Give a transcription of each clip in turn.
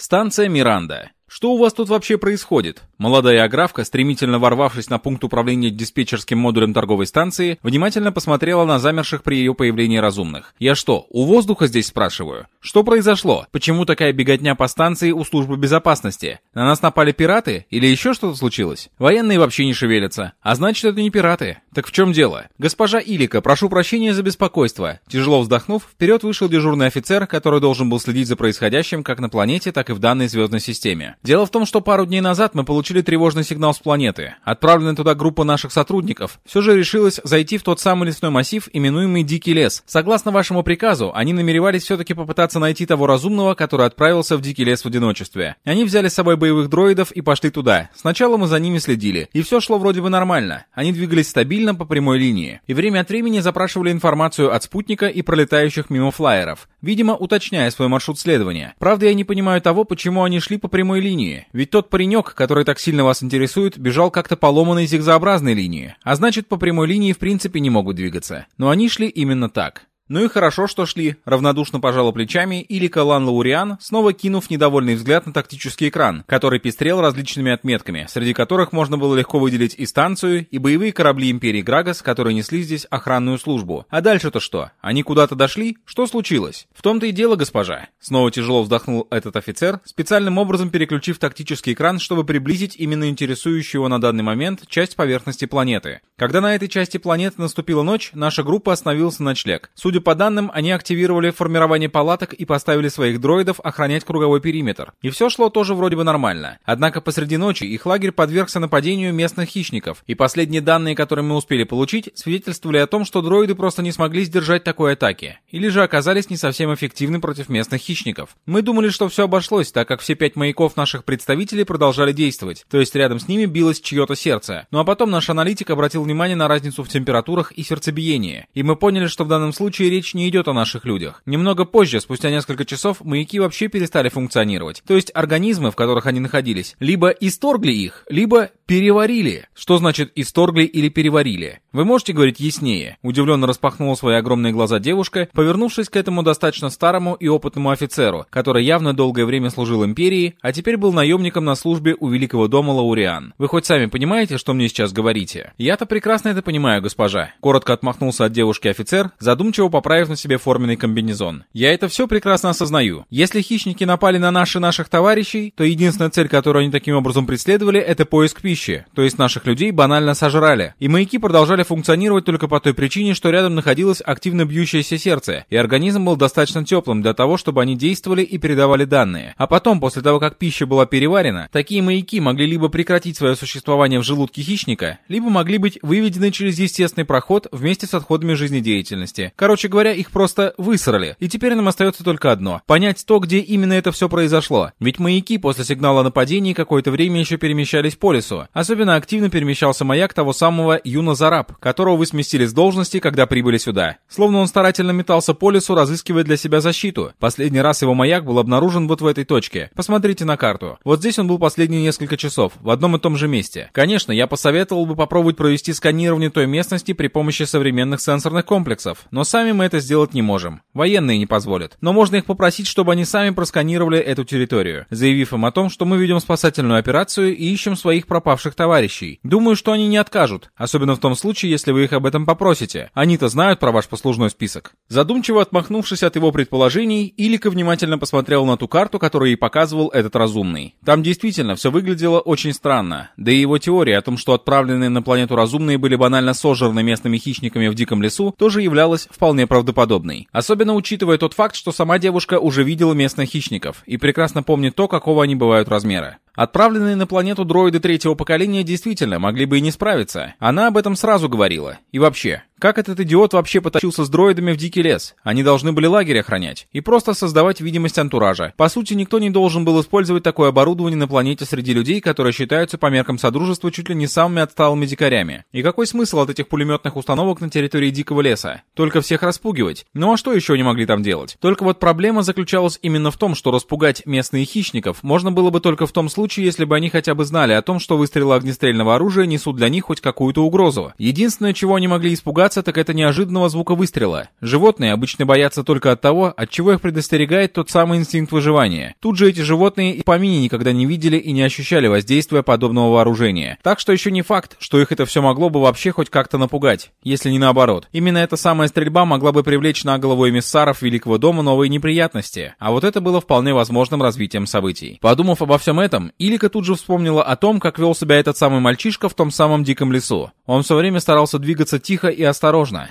Станция Миранда. «Что у вас тут вообще происходит?» Молодая аграфка, стремительно ворвавшись на пункт управления диспетчерским модулем торговой станции, внимательно посмотрела на замерших при ее появлении разумных. «Я что, у воздуха здесь спрашиваю? Что произошло? Почему такая беготня по станции у службы безопасности? На нас напали пираты? Или еще что-то случилось? Военные вообще не шевелятся. А значит, это не пираты. Так в чем дело? Госпожа Илика, прошу прощения за беспокойство». Тяжело вздохнув, вперед вышел дежурный офицер, который должен был следить за происходящим как на планете, так и в данной звездной системе. Дело в том, что пару дней назад мы получили тревожный сигнал с планеты. Отправленная туда группа наших сотрудников все же решилась зайти в тот самый лесной массив, именуемый Дикий лес. Согласно вашему приказу, они намеревались все-таки попытаться найти того разумного, который отправился в Дикий лес в одиночестве. Они взяли с собой боевых дроидов и пошли туда. Сначала мы за ними следили, и все шло вроде бы нормально. Они двигались стабильно по прямой линии. И время от времени запрашивали информацию от спутника и пролетающих мимо флайеров, видимо, уточняя свой маршрут следования. Правда, я не понимаю того, почему они шли по прямой линии. Ведь тот паренек, который так сильно вас интересует, бежал как-то по ломаной зигзообразной линии. А значит, по прямой линии в принципе не могут двигаться. Но они шли именно так. Ну и хорошо, что шли, равнодушно пожала плечами, или Калан Лауриан, снова кинув недовольный взгляд на тактический экран, который пестрел различными отметками, среди которых можно было легко выделить и станцию, и боевые корабли Империи Грагас, которые несли здесь охранную службу. А дальше-то что? Они куда-то дошли? Что случилось? В том-то и дело, госпожа. Снова тяжело вздохнул этот офицер, специальным образом переключив тактический экран, чтобы приблизить именно интересующую его на данный момент часть поверхности планеты. Когда на этой части планеты наступила ночь, наша группа остановилась на ночлег. Судя Судя по данным, они активировали формирование палаток и поставили своих дроидов охранять круговой периметр. И все шло тоже вроде бы нормально. Однако посреди ночи их лагерь подвергся нападению местных хищников, и последние данные, которые мы успели получить, свидетельствовали о том, что дроиды просто не смогли сдержать такой атаки, или же оказались не совсем эффективны против местных хищников. Мы думали, что все обошлось, так как все пять маяков наших представителей продолжали действовать, то есть рядом с ними билось чье-то сердце. Ну а потом наш аналитик обратил внимание на разницу в температурах и сердцебиении, и мы поняли, что в данном случае речь не идет о наших людях. Немного позже, спустя несколько часов, маяки вообще перестали функционировать. То есть организмы, в которых они находились, либо исторгли их, либо переварили. Что значит исторгли или переварили? Вы можете говорить яснее? Удивленно распахнула свои огромные глаза девушка, повернувшись к этому достаточно старому и опытному офицеру, который явно долгое время служил империи, а теперь был наемником на службе у Великого дома Лауриан. Вы хоть сами понимаете, что мне сейчас говорите? Я-то прекрасно это понимаю, госпожа. Коротко отмахнулся от девушки офицер, задумчиво поправив на себе форменный комбинезон. Я это все прекрасно осознаю. Если хищники напали на наши наших товарищей, то единственная цель, которую они таким образом преследовали, это поиск пищи. То есть наших людей банально сожрали. И маяки продолжали функционировать только по той причине, что рядом находилось активно бьющееся сердце, и организм был достаточно теплым для того, чтобы они действовали и передавали данные. А потом, после того, как пища была переварена, такие маяки могли либо прекратить свое существование в желудке хищника, либо могли быть выведены через естественный проход вместе с отходами жизнедеятельности. Короче говоря, их просто высрали. И теперь нам остается только одно — понять то, где именно это все произошло. Ведь маяки после сигнала нападения какое-то время еще перемещались по лесу. Особенно активно перемещался маяк того самого Юна Зараб, которого вы сместили с должности, когда прибыли сюда. Словно он старательно метался по лесу, разыскивая для себя защиту. Последний раз его маяк был обнаружен вот в этой точке. Посмотрите на карту. Вот здесь он был последние несколько часов, в одном и том же месте. Конечно, я посоветовал бы попробовать провести сканирование той местности при помощи современных сенсорных комплексов, но сами мы это сделать не можем. Военные не позволят. Но можно их попросить, чтобы они сами просканировали эту территорию, заявив им о том, что мы ведем спасательную операцию и ищем своих пропавших товарищей. Думаю, что они не откажут, особенно в том случае, если вы их об этом попросите. Они-то знают про ваш послужной список. Задумчиво отмахнувшись от его предположений, Илика внимательно посмотрел на ту карту, которую ей показывал этот разумный. Там действительно все выглядело очень странно. Да и его теория о том, что отправленные на планету разумные были банально сожраны местными хищниками в диком лесу, тоже являлась вполне правдоподобной. Особенно учитывая тот факт, что сама девушка уже видела местных хищников и прекрасно помнит то, какого они бывают размера. Отправленные на планету дроиды третьего поколения действительно могли бы и не справиться. Она об этом сразу говорила. И вообще, как этот идиот вообще потащился с дроидами в дикий лес? Они должны были лагерь охранять и просто создавать видимость антуража. По сути, никто не должен был использовать такое оборудование на планете среди людей, которые считаются по меркам Содружества чуть ли не самыми отсталыми дикарями. И какой смысл от этих пулеметных установок на территории дикого леса? Только всех распугивать. Ну а что еще они могли там делать? Только вот проблема заключалась именно в том, что распугать местных хищников можно было бы только в том случае, если бы они хотя бы знали о том, что выстрелы огнестрельного оружия несут для них хоть какую-то угрозу. Единственное, чего они могли испугаться, испугаться, так это неожиданного звука выстрела. Животные обычно боятся только от того, от чего их предостерегает тот самый инстинкт выживания. Тут же эти животные и помини никогда не видели и не ощущали воздействия подобного вооружения. Так что еще не факт, что их это все могло бы вообще хоть как-то напугать, если не наоборот. Именно эта самая стрельба могла бы привлечь на голову эмиссаров Великого дома новые неприятности. А вот это было вполне возможным развитием событий. Подумав обо всем этом, Илика тут же вспомнила о том, как вел себя этот самый мальчишка в том самом диком лесу. Он все время старался двигаться тихо и осторожно,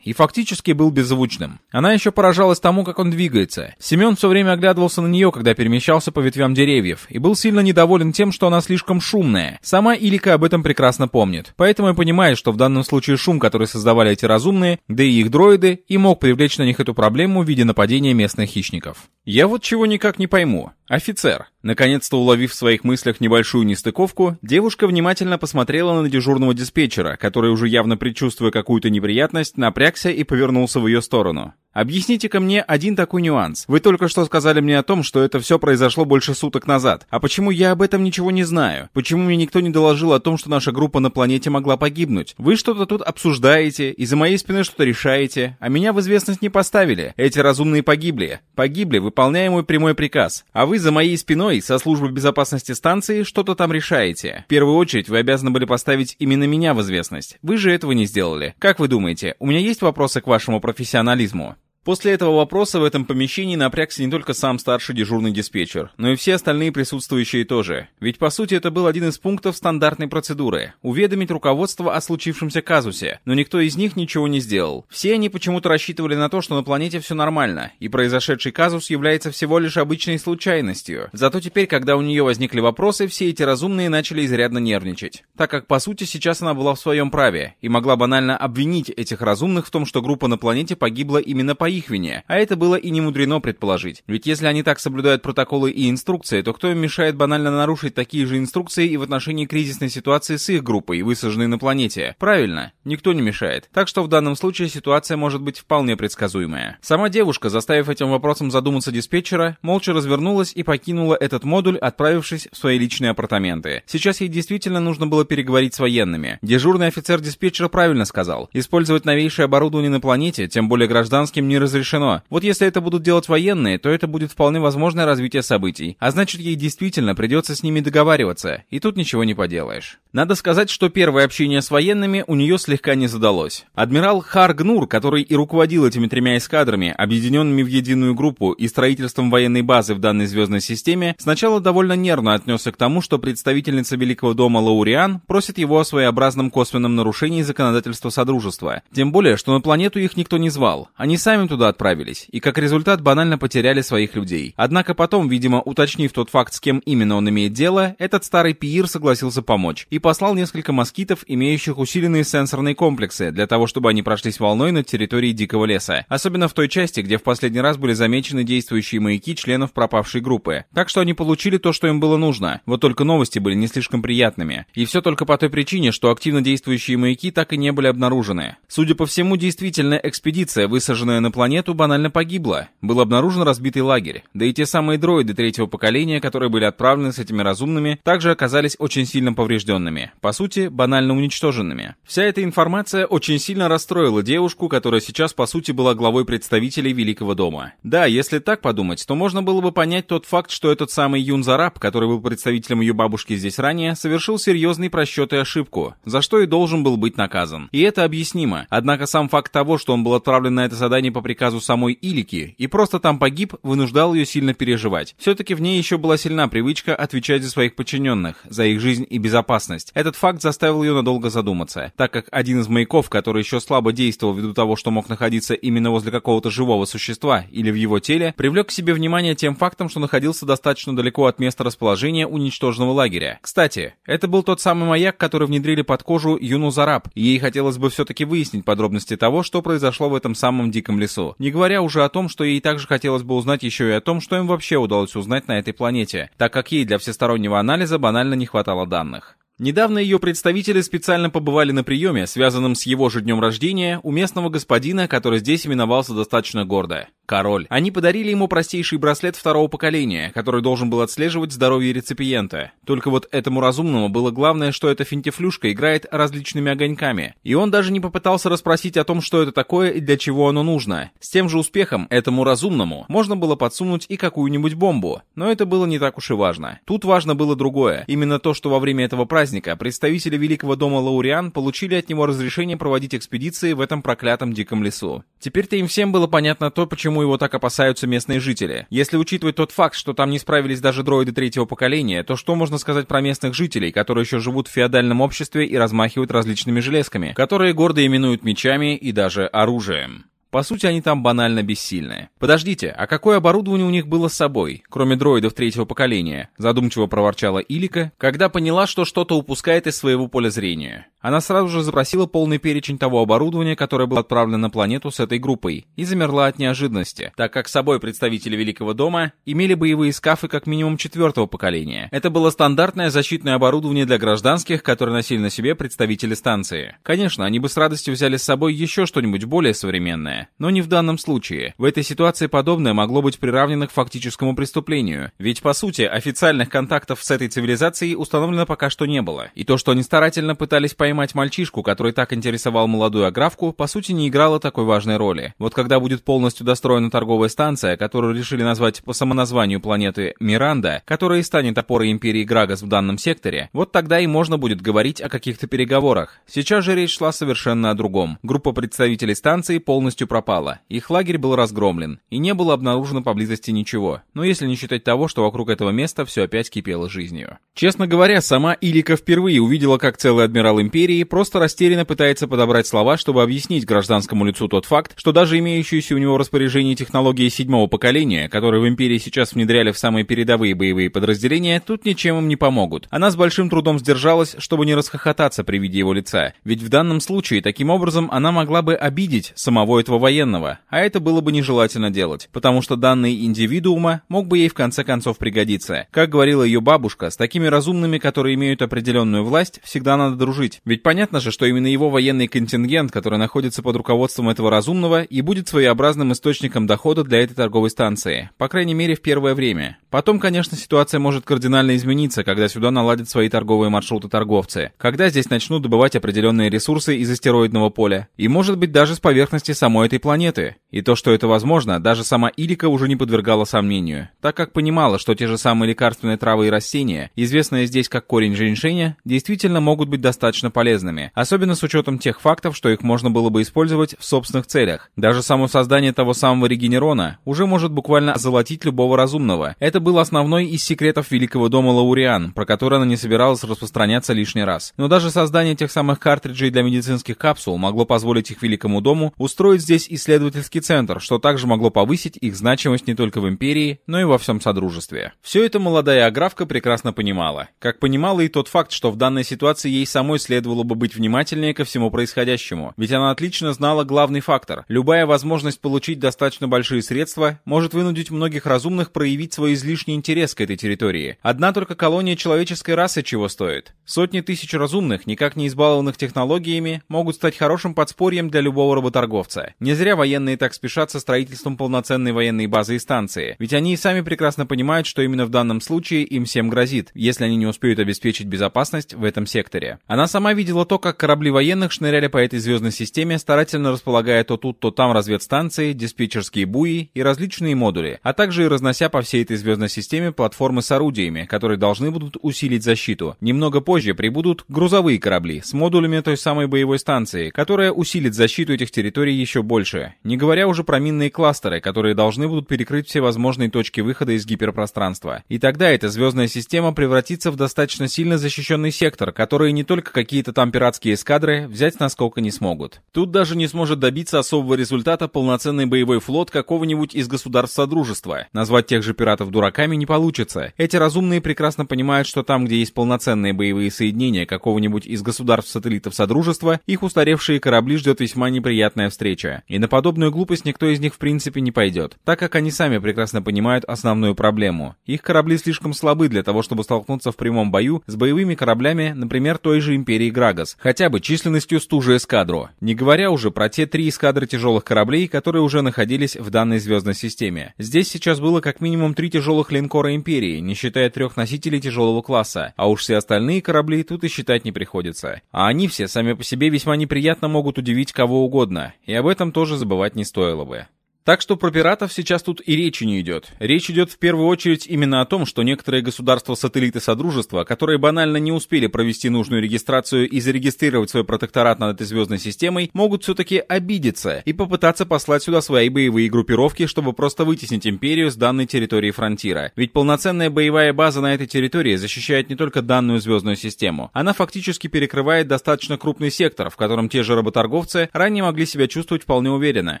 и фактически был беззвучным. Она еще поражалась тому, как он двигается. Семен все время оглядывался на нее, когда перемещался по ветвям деревьев, и был сильно недоволен тем, что она слишком шумная. Сама Илика об этом прекрасно помнит. Поэтому и понимает, что в данном случае шум, который создавали эти разумные, да и их дроиды, и мог привлечь на них эту проблему в виде нападения местных хищников. Я вот чего никак не пойму. Офицер. Наконец-то уловив в своих мыслях небольшую нестыковку, девушка внимательно посмотрела на дежурного диспетчера, который уже явно предчувствуя какую-то неприятность, напрягся и повернулся в ее сторону. Объясните-ка мне один такой нюанс. Вы только что сказали мне о том, что это все произошло больше суток назад. А почему я об этом ничего не знаю? Почему мне никто не доложил о том, что наша группа на планете могла погибнуть? Вы что-то тут обсуждаете, и за моей спиной что-то решаете, а меня в известность не поставили. Эти разумные погибли. Погибли, выполняя мой прямой приказ. А вы за моей спиной со службы безопасности станции что-то там решаете. В первую очередь вы обязаны были поставить именно меня в известность. Вы же этого не сделали. Как вы думаете, у меня есть вопросы к вашему профессионализму? После этого вопроса в этом помещении напрягся не только сам старший дежурный диспетчер, но и все остальные присутствующие тоже. Ведь по сути это был один из пунктов стандартной процедуры – уведомить руководство о случившемся казусе, но никто из них ничего не сделал. Все они почему-то рассчитывали на то, что на планете все нормально, и произошедший казус является всего лишь обычной случайностью. Зато теперь, когда у нее возникли вопросы, все эти разумные начали изрядно нервничать, так как по сути сейчас она была в своем праве и могла банально обвинить этих разумных в том, что группа на планете погибла именно по их вине, а это было и не мудрено предположить. Ведь если они так соблюдают протоколы и инструкции, то кто им мешает банально нарушить такие же инструкции и в отношении кризисной ситуации с их группой, высаженной на планете? Правильно, никто не мешает. Так что в данном случае ситуация может быть вполне предсказуемая. Сама девушка, заставив этим вопросом задуматься диспетчера, молча развернулась и покинула этот модуль, отправившись в свои личные апартаменты. Сейчас ей действительно нужно было переговорить с военными. Дежурный офицер диспетчера правильно сказал. Использовать новейшее оборудование на планете, тем более гражданским, не разрешено. Вот если это будут делать военные, то это будет вполне возможное развитие событий. А значит, ей действительно придется с ними договариваться. И тут ничего не поделаешь. Надо сказать, что первое общение с военными у нее слегка не задалось. Адмирал Харгнур, который и руководил этими тремя эскадрами, объединенными в единую группу и строительством военной базы в данной звездной системе, сначала довольно нервно отнесся к тому, что представительница Великого дома Лауриан просит его о своеобразном косвенном нарушении законодательства Содружества. Тем более, что на планету их никто не звал. Они сами туда отправились, и как результат банально потеряли своих людей. Однако потом, видимо, уточнив тот факт, с кем именно он имеет дело, этот старый пиир согласился помочь и послал несколько москитов, имеющих усиленные сенсорные комплексы, для того, чтобы они прошлись волной над территорией Дикого леса. Особенно в той части, где в последний раз были замечены действующие маяки членов пропавшей группы. Так что они получили то, что им было нужно. Вот только новости были не слишком приятными. И все только по той причине, что активно действующие маяки так и не были обнаружены. Судя по всему, действительно экспедиция, высаженная на планету банально погибла. Был обнаружен разбитый лагерь. Да и те самые дроиды третьего поколения, которые были отправлены с этими разумными, также оказались очень сильно поврежденными. По сути, банально уничтоженными. Вся эта информация очень сильно расстроила девушку, которая сейчас по сути была главой представителей Великого дома. Да, если так подумать, то можно было бы понять тот факт, что этот самый Юн Зараб, который был представителем ее бабушки здесь ранее, совершил серьезный просчет и ошибку, за что и должен был быть наказан. И это объяснимо. Однако сам факт того, что он был отправлен на это задание по приказу самой Илики и просто там погиб, вынуждал ее сильно переживать. Все-таки в ней еще была сильна привычка отвечать за своих подчиненных, за их жизнь и безопасность. Этот факт заставил ее надолго задуматься, так как один из маяков, который еще слабо действовал ввиду того, что мог находиться именно возле какого-то живого существа или в его теле, привлек к себе внимание тем фактом, что находился достаточно далеко от места расположения уничтоженного лагеря. Кстати, это был тот самый маяк, который внедрили под кожу Юну Зараб, и ей хотелось бы все-таки выяснить подробности того, что произошло в этом самом диком лесу. Не говоря уже о том, что ей также хотелось бы узнать еще и о том, что им вообще удалось узнать на этой планете, так как ей для всестороннего анализа банально не хватало данных. Недавно ее представители специально побывали на приеме, связанном с его же днем рождения, у местного господина, который здесь именовался достаточно гордо. Король. Они подарили ему простейший браслет второго поколения, который должен был отслеживать здоровье реципиента. Только вот этому разумному было главное, что эта финтифлюшка играет различными огоньками. И он даже не попытался расспросить о том, что это такое и для чего оно нужно. С тем же успехом этому разумному можно было подсунуть и какую-нибудь бомбу, но это было не так уж и важно. Тут важно было другое. Именно то, что во время этого праздника представители Великого дома Лауриан получили от него разрешение проводить экспедиции в этом проклятом диком лесу. Теперь-то им всем было понятно то, почему его так опасаются местные жители. Если учитывать тот факт, что там не справились даже дроиды третьего поколения, то что можно сказать про местных жителей, которые еще живут в феодальном обществе и размахивают различными железками, которые гордо именуют мечами и даже оружием? По сути, они там банально бессильны. Подождите, а какое оборудование у них было с собой, кроме дроидов третьего поколения? Задумчиво проворчала Илика, когда поняла, что что-то упускает из своего поля зрения. Она сразу же запросила полный перечень того оборудования, которое было отправлено на планету с этой группой, и замерла от неожиданности, так как с собой представители Великого дома имели боевые скафы как минимум четвертого поколения. Это было стандартное защитное оборудование для гражданских, которое носили на себе представители станции. Конечно, они бы с радостью взяли с собой еще что-нибудь более современное, но не в данном случае. В этой ситуации подобное могло быть приравнено к фактическому преступлению. Ведь, по сути, официальных контактов с этой цивилизацией установлено пока что не было. И то, что они старательно пытались поймать мальчишку, который так интересовал молодую аграфку, по сути не играло такой важной роли. Вот когда будет полностью достроена торговая станция, которую решили назвать по самоназванию планеты Миранда, которая и станет опорой империи Грагас в данном секторе, вот тогда и можно будет говорить о каких-то переговорах. Сейчас же речь шла совершенно о другом. Группа представителей станции полностью пропала. Их лагерь был разгромлен, и не было обнаружено поблизости ничего, но если не считать того, что вокруг этого места все опять кипело жизнью. Честно говоря, сама Илика впервые увидела, как целый адмирал Империи просто растерянно пытается подобрать слова, чтобы объяснить гражданскому лицу тот факт, что даже имеющиеся у него в распоряжении технологии седьмого поколения, которые в Империи сейчас внедряли в самые передовые боевые подразделения, тут ничем им не помогут. Она с большим трудом сдержалась, чтобы не расхохотаться при виде его лица, ведь в данном случае таким образом она могла бы обидеть самого этого военного, а это было бы нежелательно делать, потому что данный индивидуума мог бы ей в конце концов пригодиться. Как говорила ее бабушка, с такими разумными, которые имеют определенную власть, всегда надо дружить. Ведь понятно же, что именно его военный контингент, который находится под руководством этого разумного, и будет своеобразным источником дохода для этой торговой станции, по крайней мере в первое время. Потом, конечно, ситуация может кардинально измениться, когда сюда наладят свои торговые маршруты торговцы, когда здесь начнут добывать определенные ресурсы из астероидного поля, и может быть даже с поверхности самой этой планеты. И то, что это возможно, даже сама Илика уже не подвергала сомнению, так как понимала, что те же самые лекарственные травы и растения, известные здесь как корень женьшеня, действительно могут быть достаточно полезными, особенно с учетом тех фактов, что их можно было бы использовать в собственных целях. Даже само создание того самого регенерона уже может буквально золотить любого разумного. Это был основной из секретов Великого дома Лауриан, про который она не собиралась распространяться лишний раз. Но даже создание тех самых картриджей для медицинских капсул могло позволить их Великому дому устроить здесь исследовательский центр, что также могло повысить их значимость не только в Империи, но и во всем Содружестве. Все это молодая Аграфка прекрасно понимала. Как понимала и тот факт, что в данной ситуации ей самой следовало бы быть внимательнее ко всему происходящему. Ведь она отлично знала главный фактор. Любая возможность получить достаточно большие средства может вынудить многих разумных проявить свой излишний интерес к этой территории. Одна только колония человеческой расы чего стоит. Сотни тысяч разумных, никак не избалованных технологиями, могут стать хорошим подспорьем для любого работорговца. Не зря военные так спешат со строительством полноценной военной базы и станции, ведь они и сами прекрасно понимают, что именно в данном случае им всем грозит, если они не успеют обеспечить безопасность в этом секторе. Она сама видела то, как корабли военных шныряли по этой звездной системе, старательно располагая то тут, то там разведстанции, диспетчерские буи и различные модули, а также и разнося по всей этой звездной системе платформы с орудиями, которые должны будут усилить защиту. Немного позже прибудут грузовые корабли с модулями той самой боевой станции, которая усилит защиту этих территорий еще больше, не говоря уже про минные кластеры, которые должны будут перекрыть все возможные точки выхода из гиперпространства. И тогда эта звездная система превратится в достаточно сильно защищенный сектор, который не только какие-то там пиратские эскадры взять насколько не смогут. Тут даже не сможет добиться особого результата полноценный боевой флот какого-нибудь из государств Содружества. Назвать тех же пиратов дураками не получится. Эти разумные прекрасно понимают, что там, где есть полноценные боевые соединения какого-нибудь из государств-сателлитов Содружества, их устаревшие корабли ждет весьма неприятная встреча. И на подобную глупость никто из них в принципе не пойдет, так как они сами прекрасно понимают основную проблему. Их корабли слишком слабы для того, чтобы столкнуться в прямом бою с боевыми кораблями, например, той же Империи Грагас, хотя бы численностью с ту же эскадру, не говоря уже про те три эскадры тяжелых кораблей, которые уже находились в данной звездной системе. Здесь сейчас было как минимум три тяжелых линкора Империи, не считая трех носителей тяжелого класса, а уж все остальные корабли тут и считать не приходится. А они все сами по себе весьма неприятно могут удивить кого угодно, и об этом тоже забывать не стоило бы. Так что про пиратов сейчас тут и речи не идет. Речь идет в первую очередь именно о том, что некоторые государства-сателлиты Содружества, которые банально не успели провести нужную регистрацию и зарегистрировать свой протекторат над этой звездной системой, могут все-таки обидеться и попытаться послать сюда свои боевые группировки, чтобы просто вытеснить Империю с данной территории фронтира. Ведь полноценная боевая база на этой территории защищает не только данную звездную систему. Она фактически перекрывает достаточно крупный сектор, в котором те же работорговцы ранее могли себя чувствовать вполне уверенно.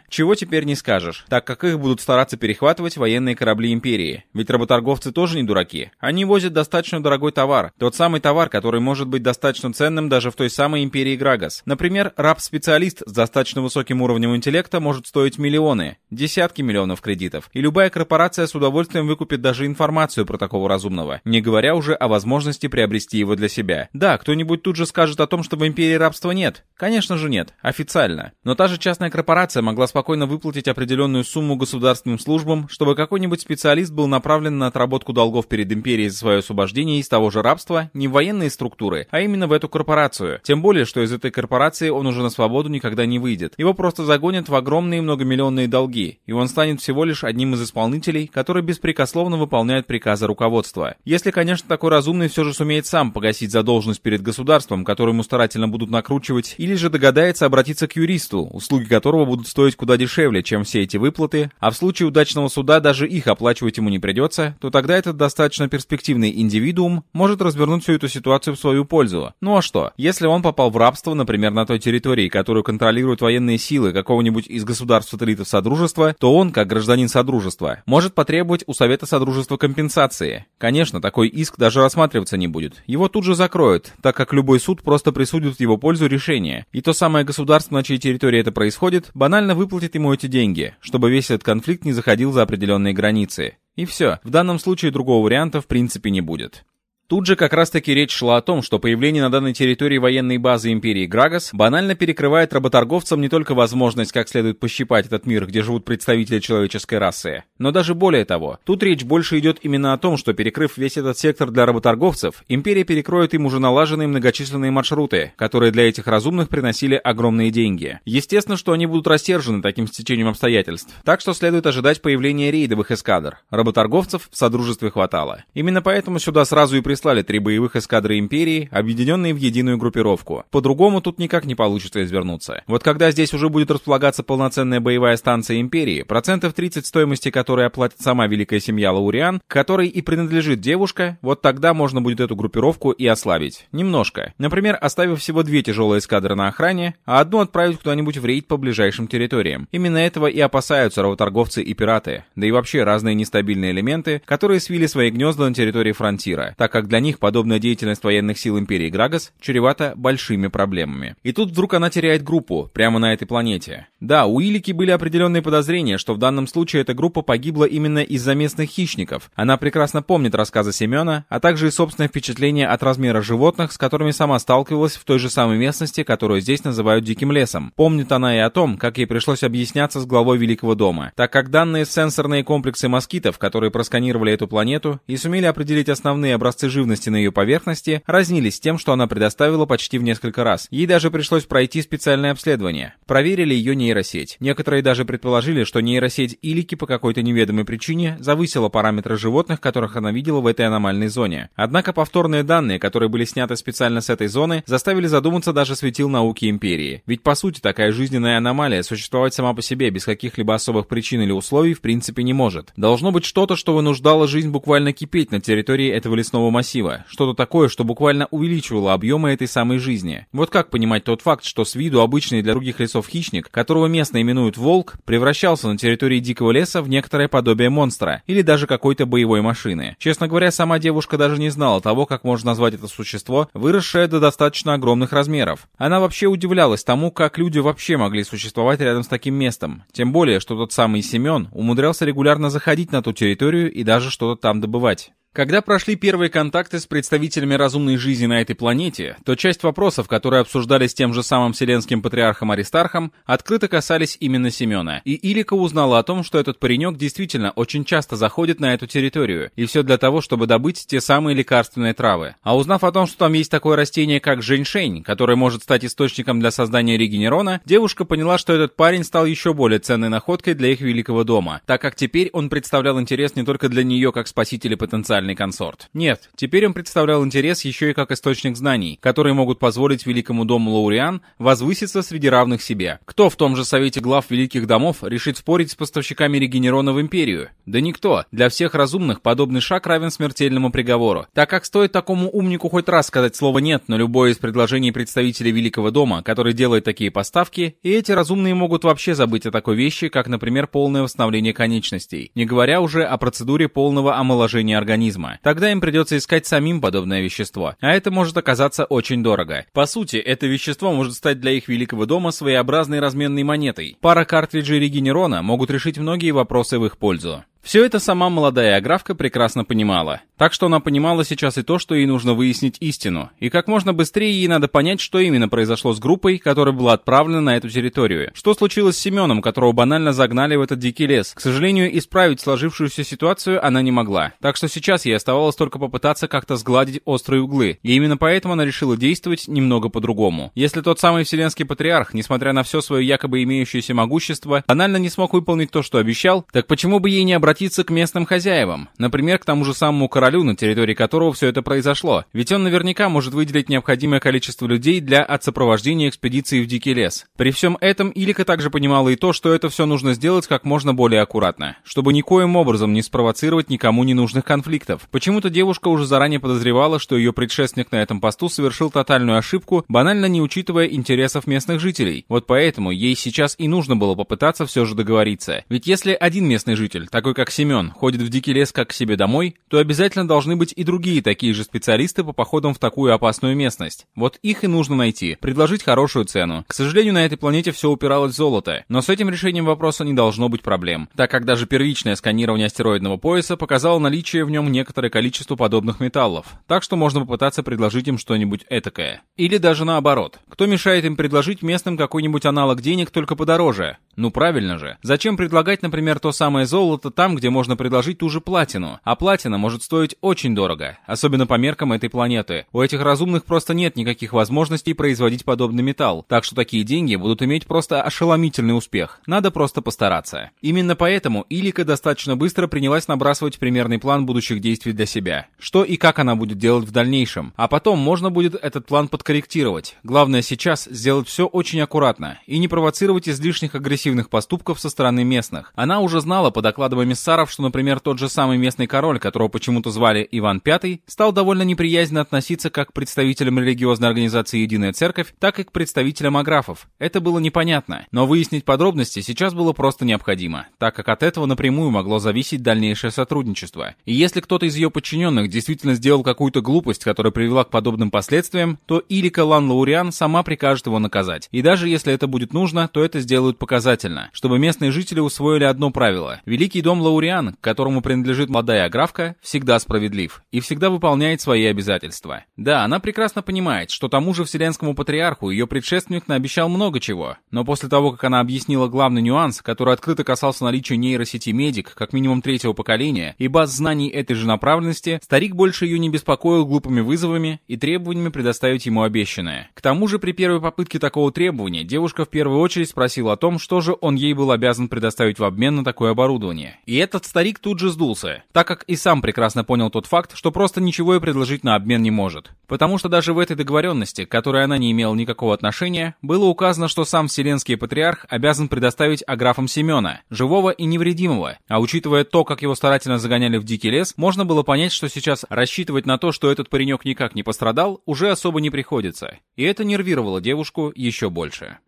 Чего теперь не скажешь скажешь, так как их будут стараться перехватывать военные корабли Империи. Ведь работорговцы тоже не дураки. Они возят достаточно дорогой товар. Тот самый товар, который может быть достаточно ценным даже в той самой Империи Грагас. Например, раб-специалист с достаточно высоким уровнем интеллекта может стоить миллионы, десятки миллионов кредитов. И любая корпорация с удовольствием выкупит даже информацию про такого разумного, не говоря уже о возможности приобрести его для себя. Да, кто-нибудь тут же скажет о том, что в Империи рабства нет. Конечно же нет, официально. Но та же частная корпорация могла спокойно выплатить определенную определенную сумму государственным службам, чтобы какой-нибудь специалист был направлен на отработку долгов перед империей за свое освобождение из того же рабства не в военные структуры, а именно в эту корпорацию. Тем более, что из этой корпорации он уже на свободу никогда не выйдет. Его просто загонят в огромные многомиллионные долги, и он станет всего лишь одним из исполнителей, который беспрекословно выполняет приказы руководства. Если, конечно, такой разумный все же сумеет сам погасить задолженность перед государством, которую ему старательно будут накручивать, или же догадается обратиться к юристу, услуги которого будут стоить куда дешевле, чем все эти эти выплаты, а в случае удачного суда даже их оплачивать ему не придется, то тогда этот достаточно перспективный индивидуум может развернуть всю эту ситуацию в свою пользу. Ну а что? Если он попал в рабство, например, на той территории, которую контролируют военные силы какого-нибудь из государств-сателлитов Содружества, то он, как гражданин Содружества, может потребовать у Совета Содружества компенсации. Конечно, такой иск даже рассматриваться не будет. Его тут же закроют, так как любой суд просто присудит в его пользу решение. И то самое государство, на чьей территории это происходит, банально выплатит ему эти деньги, чтобы весь этот конфликт не заходил за определенные границы. И все. В данном случае другого варианта в принципе не будет. Тут же как раз-таки речь шла о том, что появление на данной территории военной базы Империи Грагас банально перекрывает работорговцам не только возможность как следует пощипать этот мир, где живут представители человеческой расы, но даже более того. Тут речь больше идет именно о том, что перекрыв весь этот сектор для работорговцев, Империя перекроет им уже налаженные многочисленные маршруты, которые для этих разумных приносили огромные деньги. Естественно, что они будут рассержены таким стечением обстоятельств, так что следует ожидать появления рейдовых эскадр. Работорговцев в Содружестве хватало. Именно поэтому сюда сразу и прислали прислали три боевых эскадры Империи, объединенные в единую группировку. По-другому тут никак не получится извернуться. Вот когда здесь уже будет располагаться полноценная боевая станция Империи, процентов 30 стоимости которой оплатит сама великая семья Лауриан, которой и принадлежит девушка, вот тогда можно будет эту группировку и ослабить. Немножко. Например, оставив всего две тяжелые эскадры на охране, а одну отправить куда-нибудь в рейд по ближайшим территориям. Именно этого и опасаются работорговцы и пираты, да и вообще разные нестабильные элементы, которые свили свои гнезда на территории фронтира, так как для них подобная деятельность военных сил Империи Грагас чревата большими проблемами. И тут вдруг она теряет группу, прямо на этой планете. Да, у Илики были определенные подозрения, что в данном случае эта группа погибла именно из-за местных хищников. Она прекрасно помнит рассказы Семена, а также и собственное впечатление от размера животных, с которыми сама сталкивалась в той же самой местности, которую здесь называют Диким лесом. Помнит она и о том, как ей пришлось объясняться с главой Великого дома, так как данные сенсорные комплексы москитов, которые просканировали эту планету и сумели определить основные образцы живности, на ее поверхности разнились тем, что она предоставила почти в несколько раз. Ей даже пришлось пройти специальное обследование. Проверили ее нейросеть. Некоторые даже предположили, что нейросеть Илики по какой-то неведомой причине завысила параметры животных, которых она видела в этой аномальной зоне. Однако повторные данные, которые были сняты специально с этой зоны, заставили задуматься даже светил науки Империи. Ведь по сути такая жизненная аномалия существовать сама по себе без каких-либо особых причин или условий в принципе не может. Должно быть что-то, что вынуждало жизнь буквально кипеть на территории этого лесного массива массива, что-то такое, что буквально увеличивало объемы этой самой жизни. Вот как понимать тот факт, что с виду обычный для других лесов хищник, которого местно именуют волк, превращался на территории дикого леса в некоторое подобие монстра или даже какой-то боевой машины. Честно говоря, сама девушка даже не знала того, как можно назвать это существо, выросшее до достаточно огромных размеров. Она вообще удивлялась тому, как люди вообще могли существовать рядом с таким местом. Тем более, что тот самый Семен умудрялся регулярно заходить на ту территорию и даже что-то там добывать. Когда прошли первые контакты с представителями разумной жизни на этой планете, то часть вопросов, которые обсуждались тем же самым вселенским патриархом Аристархом, открыто касались именно Семена. И Илика узнала о том, что этот паренек действительно очень часто заходит на эту территорию, и все для того, чтобы добыть те самые лекарственные травы. А узнав о том, что там есть такое растение, как женьшень, которое может стать источником для создания регенерона, девушка поняла, что этот парень стал еще более ценной находкой для их великого дома, так как теперь он представлял интерес не только для нее как спасителя потенциального идеальный консорт. Нет, теперь он представлял интерес еще и как источник знаний, которые могут позволить великому дому Лауриан возвыситься среди равных себе. Кто в том же совете глав великих домов решит спорить с поставщиками регенерона в империю? Да никто. Для всех разумных подобный шаг равен смертельному приговору. Так как стоит такому умнику хоть раз сказать слово «нет» на любое из предложений представителей великого дома, который делает такие поставки, и эти разумные могут вообще забыть о такой вещи, как, например, полное восстановление конечностей, не говоря уже о процедуре полного омоложения организма организма. Тогда им придется искать самим подобное вещество, а это может оказаться очень дорого. По сути, это вещество может стать для их великого дома своеобразной разменной монетой. Пара картриджей регенерона могут решить многие вопросы в их пользу. Все это сама молодая аграфка прекрасно понимала. Так что она понимала сейчас и то, что ей нужно выяснить истину. И как можно быстрее ей надо понять, что именно произошло с группой, которая была отправлена на эту территорию. Что случилось с Семеном, которого банально загнали в этот дикий лес. К сожалению, исправить сложившуюся ситуацию она не могла. Так что сейчас ей оставалось только попытаться как-то сгладить острые углы. И именно поэтому она решила действовать немного по-другому. Если тот самый Вселенский Патриарх, несмотря на все свое якобы имеющееся могущество, банально не смог выполнить то, что обещал, так почему бы ей не обратиться обратиться к местным хозяевам, например, к тому же самому королю, на территории которого все это произошло, ведь он наверняка может выделить необходимое количество людей для отсопровождения экспедиции в Дикий лес. При всем этом Илика также понимала и то, что это все нужно сделать как можно более аккуратно, чтобы никоим образом не спровоцировать никому ненужных конфликтов. Почему-то девушка уже заранее подозревала, что ее предшественник на этом посту совершил тотальную ошибку, банально не учитывая интересов местных жителей. Вот поэтому ей сейчас и нужно было попытаться все же договориться. Ведь если один местный житель, такой как как Семен, ходит в дикий лес как к себе домой, то обязательно должны быть и другие такие же специалисты по походам в такую опасную местность. Вот их и нужно найти, предложить хорошую цену. К сожалению, на этой планете все упиралось в золото, но с этим решением вопроса не должно быть проблем, так как даже первичное сканирование астероидного пояса показало наличие в нем некоторое количество подобных металлов, так что можно попытаться предложить им что-нибудь этакое. Или даже наоборот. Кто мешает им предложить местным какой-нибудь аналог денег только подороже? Ну правильно же. Зачем предлагать, например, то самое золото там, где можно предложить ту же платину. А платина может стоить очень дорого, особенно по меркам этой планеты. У этих разумных просто нет никаких возможностей производить подобный металл, так что такие деньги будут иметь просто ошеломительный успех. Надо просто постараться. Именно поэтому Илика достаточно быстро принялась набрасывать примерный план будущих действий для себя. Что и как она будет делать в дальнейшем. А потом можно будет этот план подкорректировать. Главное сейчас сделать все очень аккуратно и не провоцировать излишних агрессивных поступков со стороны местных. Она уже знала по докладам эмиссаров, что, например, тот же самый местный король, которого почему-то звали Иван V, стал довольно неприязненно относиться как к представителям религиозной организации «Единая Церковь», так и к представителям аграфов. Это было непонятно, но выяснить подробности сейчас было просто необходимо, так как от этого напрямую могло зависеть дальнейшее сотрудничество. И если кто-то из ее подчиненных действительно сделал какую-то глупость, которая привела к подобным последствиям, то Илика Лан Лауриан сама прикажет его наказать. И даже если это будет нужно, то это сделают показательно, чтобы местные жители усвоили одно правило. Великий дом Лауриан, к которому принадлежит молодая графка, всегда справедлив и всегда выполняет свои обязательства. Да, она прекрасно понимает, что тому же Вселенскому Патриарху ее предшественник наобещал много чего, но после того, как она объяснила главный нюанс, который открыто касался наличия нейросети Медик, как минимум третьего поколения, и баз знаний этой же направленности, старик больше ее не беспокоил глупыми вызовами и требованиями предоставить ему обещанное. К тому же, при первой попытке такого требования, девушка в первую очередь спросила о том, что же он ей был обязан предоставить в обмен на такое оборудование. И этот старик тут же сдулся, так как и сам прекрасно понял тот факт, что просто ничего и предложить на обмен не может. Потому что даже в этой договоренности, к которой она не имела никакого отношения, было указано, что сам Вселенский Патриарх обязан предоставить аграфам Семена, живого и невредимого. А учитывая то, как его старательно загоняли в дикий лес, можно было понять, что сейчас рассчитывать на то, что этот паренек никак не пострадал, уже особо не приходится. И это нервировало девушку еще больше.